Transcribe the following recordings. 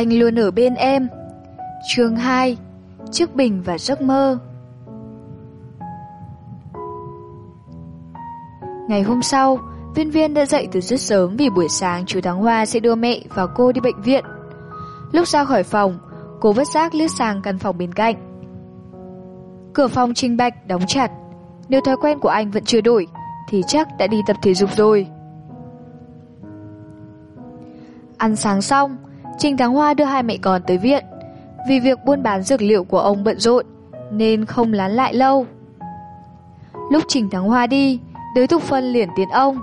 Anh luôn ở bên em. Chương 2 Chiếc bình và giấc mơ Ngày hôm sau, viên viên đã dậy từ rất sớm vì buổi sáng chú Thắng Hoa sẽ đưa mẹ và cô đi bệnh viện. Lúc ra khỏi phòng, cô vất giác liếc sang căn phòng bên cạnh. Cửa phòng trinh bạch đóng chặt. Nếu thói quen của anh vẫn chưa đổi, thì chắc đã đi tập thể dục rồi. Ăn sáng xong, Trình Thắng Hoa đưa hai mẹ con tới viện. Vì việc buôn bán dược liệu của ông bận rộn, nên không lán lại lâu. Lúc Trình Thắng Hoa đi, Đới Thục Phân liền tiến ông.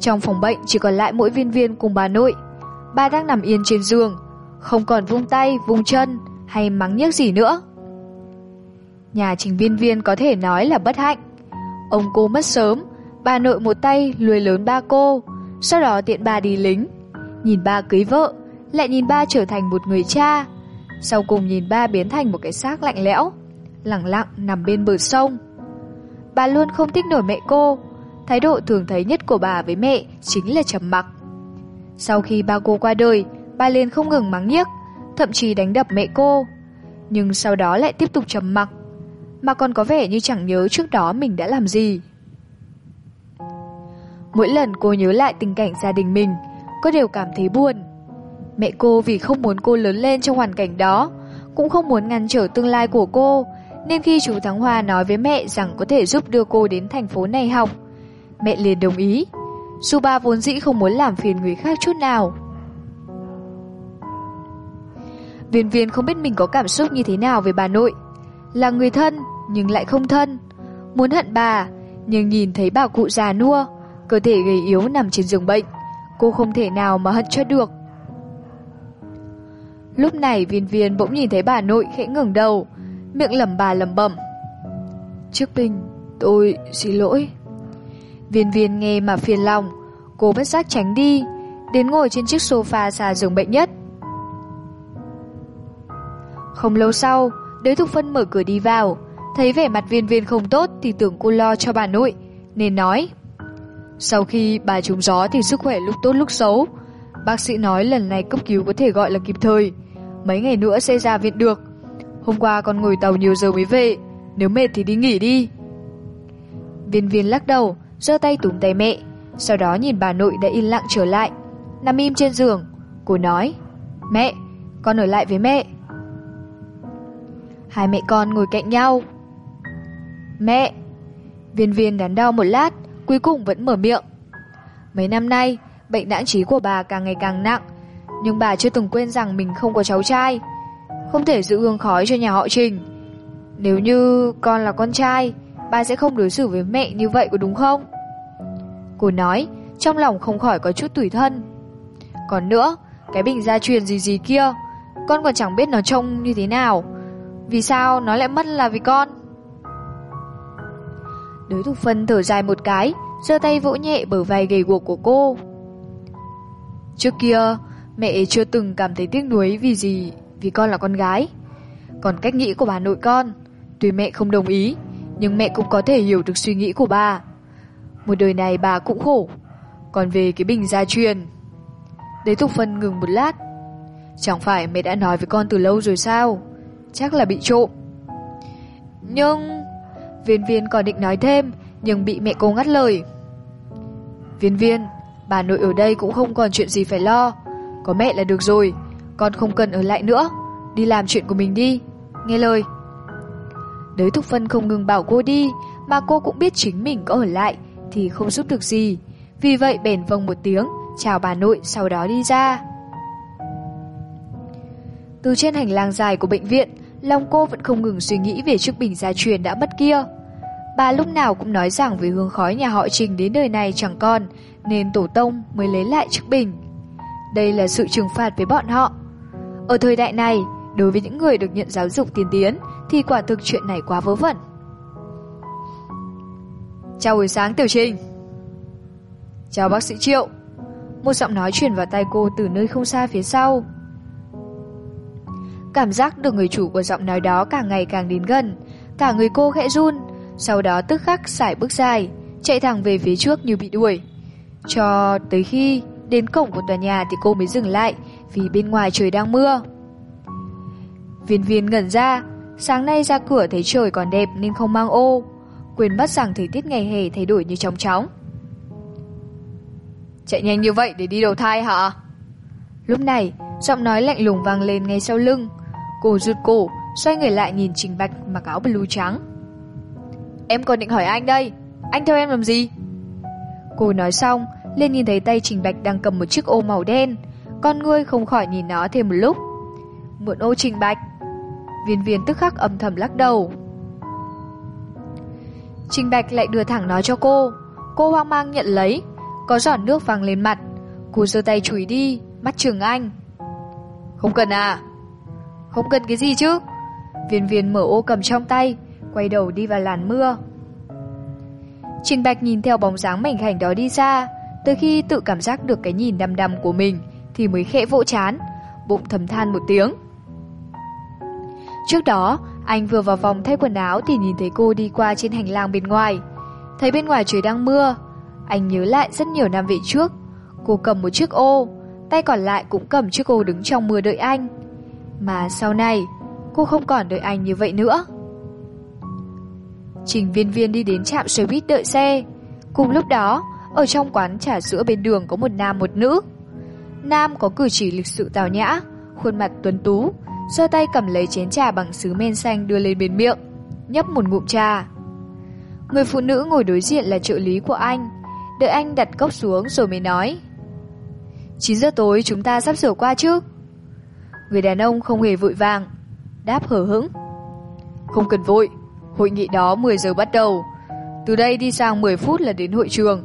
Trong phòng bệnh chỉ còn lại mỗi viên viên cùng bà nội. Bà đang nằm yên trên giường, không còn vung tay, vung chân hay mắng nhức gì nữa. Nhà trình viên viên có thể nói là bất hạnh. Ông cô mất sớm, bà nội một tay lười lớn ba cô, sau đó tiện bà đi lính. Nhìn ba cưới vợ, lại nhìn ba trở thành một người cha. Sau cùng nhìn ba biến thành một cái xác lạnh lẽo, lặng lặng nằm bên bờ sông. Bà luôn không thích nổi mẹ cô, thái độ thường thấy nhất của bà với mẹ chính là trầm mặc. Sau khi ba cô qua đời, bà liền không ngừng mắng nhiếc, thậm chí đánh đập mẹ cô. Nhưng sau đó lại tiếp tục trầm mặc, mà còn có vẻ như chẳng nhớ trước đó mình đã làm gì. Mỗi lần cô nhớ lại tình cảnh gia đình mình, cô đều cảm thấy buồn. Mẹ cô vì không muốn cô lớn lên trong hoàn cảnh đó, cũng không muốn ngăn trở tương lai của cô, nên khi chú Thắng Hoa nói với mẹ rằng có thể giúp đưa cô đến thành phố này học, mẹ liền đồng ý. Dù ba vốn dĩ không muốn làm phiền người khác chút nào. Viên viên không biết mình có cảm xúc như thế nào về bà nội. Là người thân, nhưng lại không thân. Muốn hận bà, nhưng nhìn thấy bà cụ già nua, cơ thể gầy yếu nằm trên giường bệnh. Cô không thể nào mà hận cho được. Lúc này viên viên bỗng nhìn thấy bà nội khẽ ngừng đầu, miệng lẩm bà lẩm bẩm. Trước Bình, tôi xin lỗi. Viên viên nghe mà phiền lòng, cô bất giác tránh đi, đến ngồi trên chiếc sofa xa giường bệnh nhất. Không lâu sau, đới thục phân mở cửa đi vào, thấy vẻ mặt viên viên không tốt thì tưởng cô lo cho bà nội, nên nói. Sau khi bà trúng gió thì sức khỏe lúc tốt lúc xấu, bác sĩ nói lần này cấp cứu có thể gọi là kịp thời, mấy ngày nữa sẽ ra viện được. Hôm qua con ngồi tàu nhiều giờ mới về, nếu mệt thì đi nghỉ đi. Viên viên lắc đầu, giơ tay túm tay mẹ, sau đó nhìn bà nội đã yên lặng trở lại, nằm im trên giường. Cô nói, mẹ, con ở lại với mẹ. Hai mẹ con ngồi cạnh nhau. Mẹ! Viên viên đắn đo một lát, cuối cùng vẫn mở miệng. Mấy năm nay, bệnh đãng trí của bà càng ngày càng nặng, nhưng bà chưa từng quên rằng mình không có cháu trai. Không thể giữ hương khói cho nhà họ Trình. Nếu như con là con trai, bà sẽ không đối xử với mẹ như vậy có đúng không? Cô nói, trong lòng không khỏi có chút tủi thân. Còn nữa, cái bình gia truyền gì gì kia, con còn chẳng biết nó trông như thế nào. Vì sao nó lại mất là vì con? Đối thủ phân thở dài một cái, giơ tay vỗ nhẹ bờ vai gầy guộc của cô. Trước kia, mẹ chưa từng cảm thấy tiếc nuối vì gì, vì con là con gái. Còn cách nghĩ của bà nội con, tuy mẹ không đồng ý, nhưng mẹ cũng có thể hiểu được suy nghĩ của bà. Một đời này bà cũng khổ. Còn về cái bình gia truyền... Đới Thục Phân ngừng một lát. Chẳng phải mẹ đã nói với con từ lâu rồi sao? Chắc là bị trộm. Nhưng... Viên viên còn định nói thêm, nhưng bị mẹ cô ngắt lời. Viên viên, bà nội ở đây cũng không còn chuyện gì phải lo. Có mẹ là được rồi, con không cần ở lại nữa. Đi làm chuyện của mình đi, nghe lời. Đới Thục Phân không ngừng bảo cô đi, mà cô cũng biết chính mình có ở lại thì không giúp được gì. Vì vậy bèn vâng một tiếng, chào bà nội sau đó đi ra. Từ trên hành lang dài của bệnh viện, lòng cô vẫn không ngừng suy nghĩ về chiếc bình gia truyền đã mất kia. Bà lúc nào cũng nói rằng vì hương khói nhà họ Trình đến đời này chẳng còn, nên tổ tông mới lấy lại chiếc bình. Đây là sự trừng phạt với bọn họ. Ở thời đại này, đối với những người được nhận giáo dục tiên tiến, thì quả thực chuyện này quá vớ vẩn. Chào buổi sáng Tiểu Trình Chào bác sĩ Triệu Một giọng nói truyền vào tai cô từ nơi không xa phía sau Cảm giác được người chủ của giọng nói đó càng ngày càng đến gần Cả người cô khẽ run Sau đó tức khắc xài bước dài Chạy thẳng về phía trước như bị đuổi Cho tới khi đến cổng của tòa nhà thì cô mới dừng lại vì bên ngoài trời đang mưa. Viên viên ngẩn ra, sáng nay ra cửa thấy trời còn đẹp nên không mang ô, quên mất rằng thời tiết ngày hè thay đổi như chóng chóng. Chạy nhanh như vậy để đi đầu thai hả? Lúc này, giọng nói lạnh lùng vang lên ngay sau lưng. Cô rụt cổ, xoay người lại nhìn Trình Bạch mặc áo blue trắng. Em còn định hỏi anh đây, anh theo em làm gì? Cô nói xong, lên nhìn thấy tay Trình Bạch đang cầm một chiếc ô màu đen, con ngươi không khỏi nhìn nó thêm một lúc. Mượn ô Trình Bạch. Viên viên tức khắc âm thầm lắc đầu. Trình Bạch lại đưa thẳng nó cho cô. Cô hoang mang nhận lấy, có giọt nước văng lên mặt. Cô giơ tay chùi đi, mắt trường anh. Không cần à? Không cần cái gì chứ? Viên viên mở ô cầm trong tay, quay đầu đi vào làn mưa. Trình Bạch nhìn theo bóng dáng mảnh khảnh đó đi xa, từ khi tự cảm giác được cái nhìn đăm đăm của mình thì mới khẽ vỗ chán, bụng thầm than một tiếng. Trước đó, anh vừa vào vòng thay quần áo thì nhìn thấy cô đi qua trên hành lang bên ngoài. Thấy bên ngoài trời đang mưa, anh nhớ lại rất nhiều năm về trước. Cô cầm một chiếc ô, tay còn lại cũng cầm chiếc ô đứng trong mưa đợi anh. Mà sau này, cô không còn đợi anh như vậy nữa. Trình viên viên đi đến trạm xe buýt đợi xe. Cùng lúc đó, ở trong quán trà sữa bên đường có một nam một nữ. Nam có cử chỉ lịch sự tào nhã, khuôn mặt tuấn tú, giơ tay cầm lấy chén trà bằng sứ men xanh đưa lên bên miệng, nhấp một ngụm trà. Người phụ nữ ngồi đối diện là trợ lý của anh, đợi anh đặt cốc xuống rồi mới nói. 9 giờ tối chúng ta sắp sửa qua chứ? Người đàn ông không hề vội vàng, đáp hở hững. Không cần vội, hội nghị đó 10 giờ bắt đầu. Từ đây đi sang 10 phút là đến hội trường.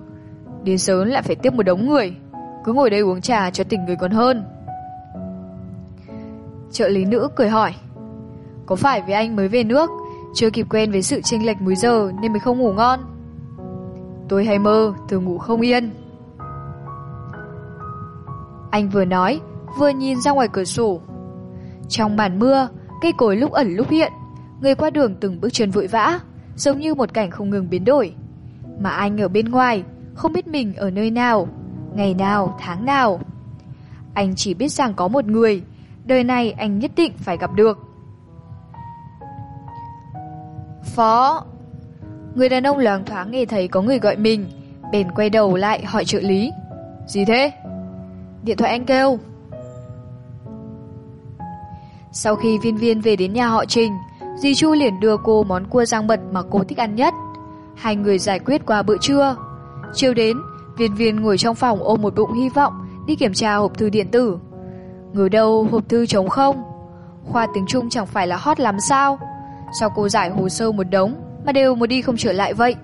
Đến sớm lại phải tiếp một đống người. Cứ ngồi đây uống trà cho tỉnh người còn hơn. Trợ lý nữ cười hỏi. Có phải vì anh mới về nước, chưa kịp quen với sự chênh lệch múi giờ nên mới không ngủ ngon? Tôi hay mơ, thường ngủ không yên. Anh vừa nói, vừa nhìn ra ngoài cửa sổ. Trong màn mưa, cây cối lúc ẩn lúc hiện, người qua đường từng bước chân vội vã, giống như một cảnh không ngừng biến đổi. Mà anh ở bên ngoài, không biết mình ở nơi nào, ngày nào, tháng nào. Anh chỉ biết rằng có một người, đời này anh nhất định phải gặp được. Phó Người đàn ông loáng thoáng nghe thấy có người gọi mình, bèn quay đầu lại hỏi trợ lý. Gì thế? Điện thoại anh kêu. Sau khi viên viên về đến nhà họ Trình, Dì Chu liền đưa cô món cua rang mật mà cô thích ăn nhất. Hai người giải quyết qua bữa trưa. Chiều đến, viên viên ngồi trong phòng ôm một bụng hy vọng đi kiểm tra hộp thư điện tử. Ngờ đâu hộp thư trống không? Khoa tiếng Trung chẳng phải là hot lắm sao? Sao cô giải hồ sơ một đống mà đều một đi không trở lại vậy?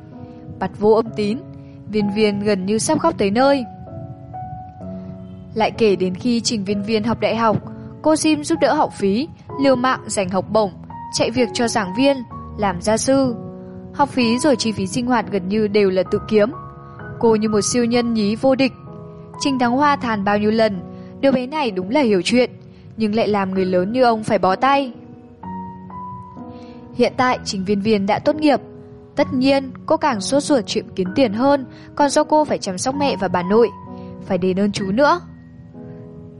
Bặt vô âm tín, viên viên gần như sắp khóc tới nơi. Lại kể đến khi trình viên viên học đại học, cô Sim giúp đỡ học phí, liều mạng giành học bổng, chạy việc cho giảng viên, làm gia sư. Học phí rồi chi phí sinh hoạt gần như đều là tự kiếm. Cô như một siêu nhân nhí vô địch. Trình Thắng Hoa thàn bao nhiêu lần, đứa bé này đúng là hiểu chuyện, nhưng lại làm người lớn như ông phải bó tay. Hiện tại Trình Viên Viên đã tốt nghiệp. Tất nhiên, cô càng sốt ruột chuyện kiếm tiền hơn, còn do cô phải chăm sóc mẹ và bà nội. Phải đền ơn chú nữa.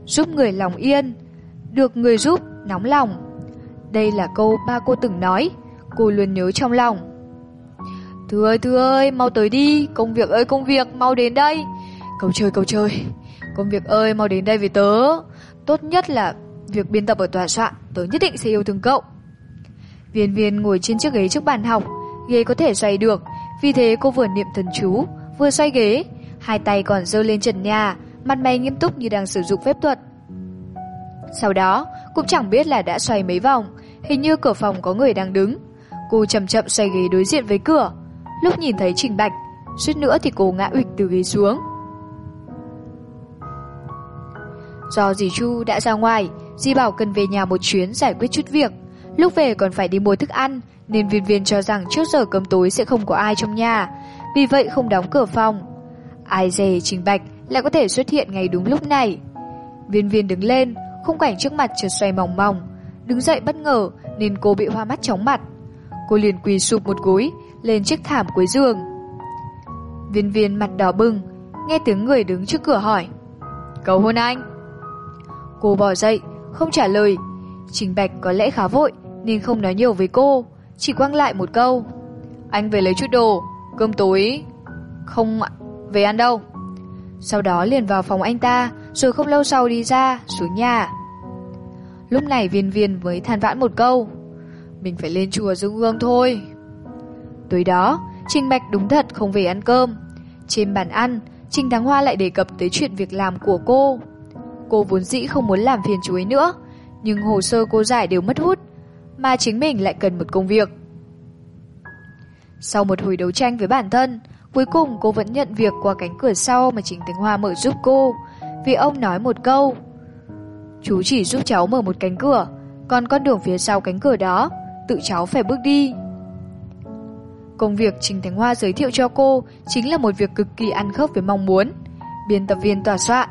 Giúp người lòng yên, được người giúp, nóng lòng. Đây là câu ba cô từng nói, cô luôn nhớ trong lòng. Thư ơi, Thư ơi, mau tới đi, công việc ơi công việc, mau đến đây. Cầu trời cầu trời, công việc ơi, mau đến đây với tớ. Tốt nhất là việc biên tập ở tòa soạn, tớ nhất định sẽ yêu thương cậu. Viên viên ngồi trên chiếc ghế trước bàn học, ghế có thể xoay được, vì thế cô vừa niệm thần chú, vừa xoay ghế, hai tay còn giơ lên trần nhà, mặt mày nghiêm túc như đang sử dụng phép thuật. Sau đó, cũng chẳng biết là đã xoay mấy vòng, hình như cửa phòng có người đang đứng. Cô chậm chậm xoay ghế đối diện với cửa. Lúc nhìn thấy Trình Bạch, suýt nữa thì cô ngã ụịch từ ghế xuống. Do dì Chu đã ra ngoài, dì bảo cần về nhà một chuyến giải quyết chút việc. Lúc về còn phải đi mua thức ăn, nên viên viên cho rằng trước giờ cơm tối sẽ không có ai trong nhà. Vì vậy không đóng cửa phòng. Ai dè Trình Bạch lại có thể xuất hiện ngay đúng lúc này. Viên viên đứng lên, khung cảnh trước mặt chợt xoay mỏng mỏng. Đứng dậy bất ngờ nên cô bị hoa mắt chóng mặt. Cô liền quỳ sụp một gối lên chiếc thảm cuối giường. Viên viên mặt đỏ bừng, nghe tiếng người đứng trước cửa hỏi. Cầu hôn anh. Cô Cô bỏ dậy, không trả lời. Trình Bạch có lẽ khá vội nên không nói nhiều với cô, chỉ quăng lại một câu. Anh về lấy chút đồ, cơm tối không về ăn đâu. Sau đó liền vào phòng anh ta, rồi không lâu sau đi ra, xuống nhà. Lúc này viên viên mới than vãn một câu. Mình phải lên chùa dương hương thôi. Tối đó, Trình Bạch đúng thật không về ăn cơm. Trên bàn ăn, Trình Thắng Hoa lại đề cập tới chuyện việc làm của cô. Cô vốn dĩ không muốn làm phiền chú ấy nữa, nhưng hồ sơ cô giải đều mất hút, mà chính mình lại cần một công việc. Sau một hồi đấu tranh với bản thân, cuối cùng cô vẫn nhận việc qua cánh cửa sau mà Trình Thắng Hoa mở giúp cô, vì ông nói một câu. Chú chỉ giúp cháu mở một cánh cửa, còn con đường phía sau cánh cửa đó, tự cháu phải bước đi. Công việc Trình Thánh Hoa giới thiệu cho cô chính là một việc cực kỳ ăn khớp với mong muốn. Biên tập viên tòa soạn